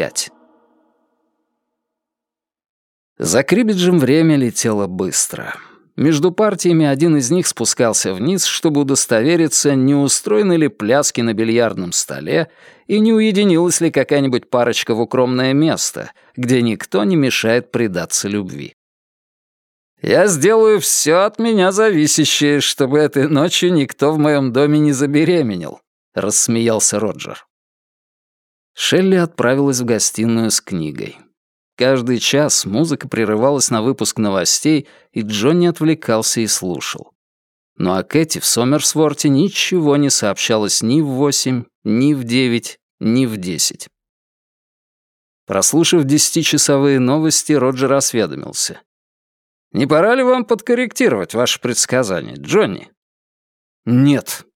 пять. За Крибиджем время летело быстро. Между партиями один из них спускался вниз, чтобы удостовериться, не устроены ли пляски на бильярдном столе и не уединилась ли какая-нибудь парочка в укромное место, где никто не мешает предаться любви. «Я сделаю все от меня зависящее, чтобы этой ночью никто в моем доме не забеременел», — рассмеялся Роджер. Шелли отправилась в гостиную с книгой. Каждый час музыка прерывалась на выпуск новостей, и Джонни отвлекался и слушал. Ну а Кэти в Сомерсворте ничего не сообщалось ни в восемь, ни в девять, ни в десять. Прослушав десятичасовые новости, Роджер осведомился. «Не пора ли вам подкорректировать ваши предсказания, Джонни?» «Нет».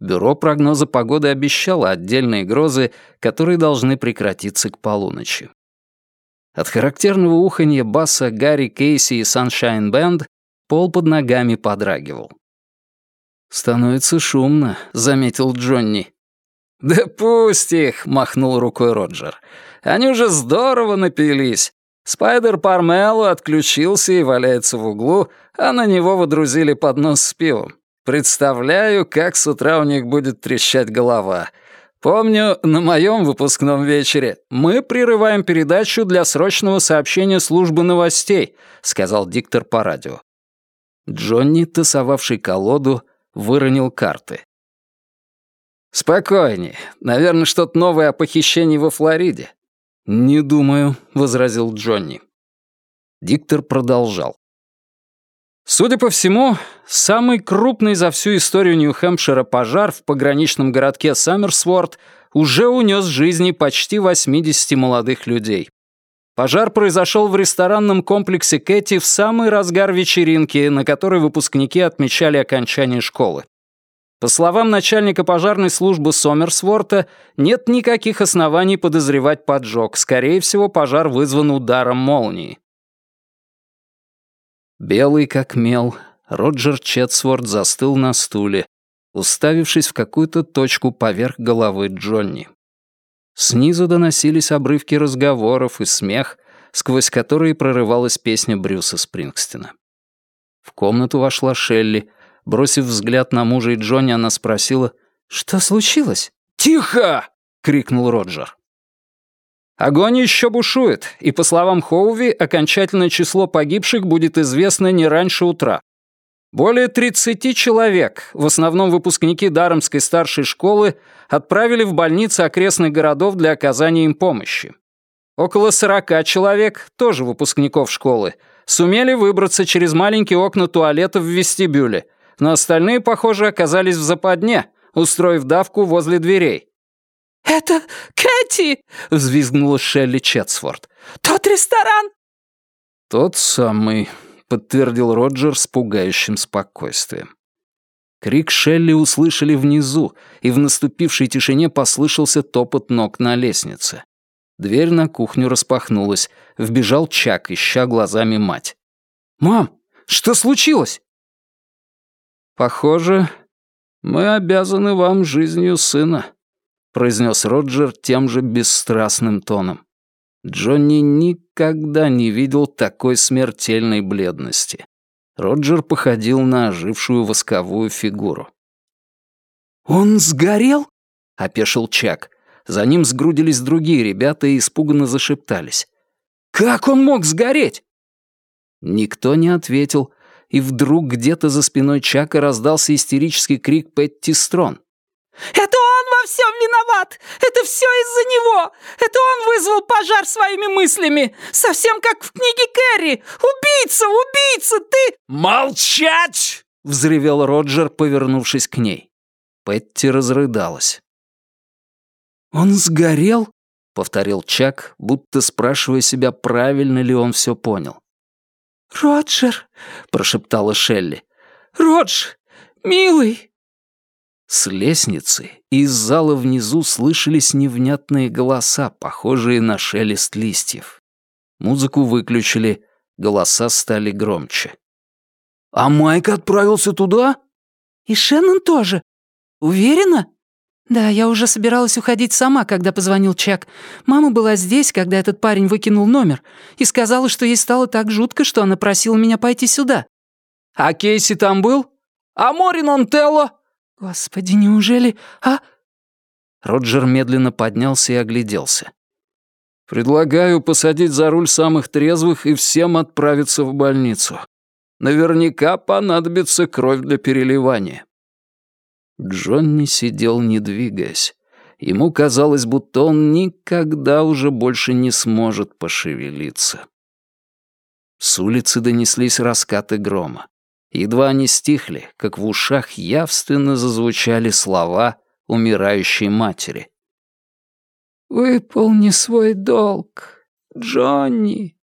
Бюро прогноза погоды обещало отдельные грозы, которые должны прекратиться к полуночи. От характерного уханья баса Гарри Кейси и Sunshine Band пол под ногами подрагивал. «Становится шумно», — заметил Джонни. «Да пусть их!» — махнул рукой Роджер. «Они уже здорово напились. Спайдер Пармело отключился и валяется в углу, а на него водрузили поднос с пивом. Представляю, как с утра у них будет трещать голова. Помню, на моем выпускном вечере мы прерываем передачу для срочного сообщения службы новостей, сказал диктор по радио. Джонни, тасовавший колоду, выронил карты. «Спокойнее. Наверное, что-то новое о похищении во Флориде». «Не думаю», — возразил Джонни. Диктор продолжал. Судя по всему, самый крупный за всю историю Нью-Хэмпшира пожар в пограничном городке Саммерсворт уже унес жизни почти 80 молодых людей. Пожар произошел в ресторанном комплексе Кэти в самый разгар вечеринки, на которой выпускники отмечали окончание школы. По словам начальника пожарной службы Сомерсворта, нет никаких оснований подозревать поджог. Скорее всего, пожар вызван ударом молнии. Белый как мел, Роджер Четсворт застыл на стуле, уставившись в какую-то точку поверх головы Джонни. Снизу доносились обрывки разговоров и смех, сквозь которые прорывалась песня Брюса Спрингстина. В комнату вошла Шелли. Бросив взгляд на мужа и Джонни, она спросила, «Что случилось?» «Тихо!» — крикнул Роджер. Огонь еще бушует, и, по словам Хоуви, окончательное число погибших будет известно не раньше утра. Более 30 человек, в основном выпускники Даромской старшей школы, отправили в больницы окрестных городов для оказания им помощи. Около 40 человек, тоже выпускников школы, сумели выбраться через маленькие окна туалета в вестибюле, но остальные, похоже, оказались в западне, устроив давку возле дверей. «Это Кэти!» — взвизгнула Шелли Четсворт. «Тот ресторан!» «Тот самый», — подтвердил Роджер с пугающим спокойствием. Крик Шелли услышали внизу, и в наступившей тишине послышался топот ног на лестнице. Дверь на кухню распахнулась. Вбежал Чак, ища глазами мать. «Мам, что случилось?» «Похоже, мы обязаны вам жизнью сына», произнес Роджер тем же бесстрастным тоном. Джонни никогда не видел такой смертельной бледности. Роджер походил на ожившую восковую фигуру. «Он сгорел?» — опешил Чак. За ним сгрудились другие ребята и испуганно зашептались. «Как он мог сгореть?» Никто не ответил, и вдруг где-то за спиной Чака раздался истерический крик Петти Строн. «Это он во всем виноват! Это все из-за него! Это он вызвал пожар своими мыслями! Совсем как в книге Кэрри! Убийца! Убийца! Ты...» «Молчать!» — взревел Роджер, повернувшись к ней. Петти разрыдалась. «Он сгорел?» — повторил Чак, будто спрашивая себя, правильно ли он все понял. «Роджер!» — прошептала Шелли. «Родж, милый!» С лестницы и из зала внизу слышались невнятные голоса, похожие на шелест листьев. Музыку выключили, голоса стали громче. «А Майк отправился туда?» «И Шеннон тоже. Уверена?» «Да, я уже собиралась уходить сама, когда позвонил Чак. Мама была здесь, когда этот парень выкинул номер, и сказала, что ей стало так жутко, что она просила меня пойти сюда». «А Кейси там был? А Морин Онтелло?» «Господи, неужели... А...» Роджер медленно поднялся и огляделся. «Предлагаю посадить за руль самых трезвых и всем отправиться в больницу. Наверняка понадобится кровь для переливания». Джонни сидел, не двигаясь. Ему казалось, будто он никогда уже больше не сможет пошевелиться. С улицы донеслись раскаты грома. Едва они стихли, как в ушах явственно зазвучали слова умирающей матери. «Выполни свой долг, Джонни!»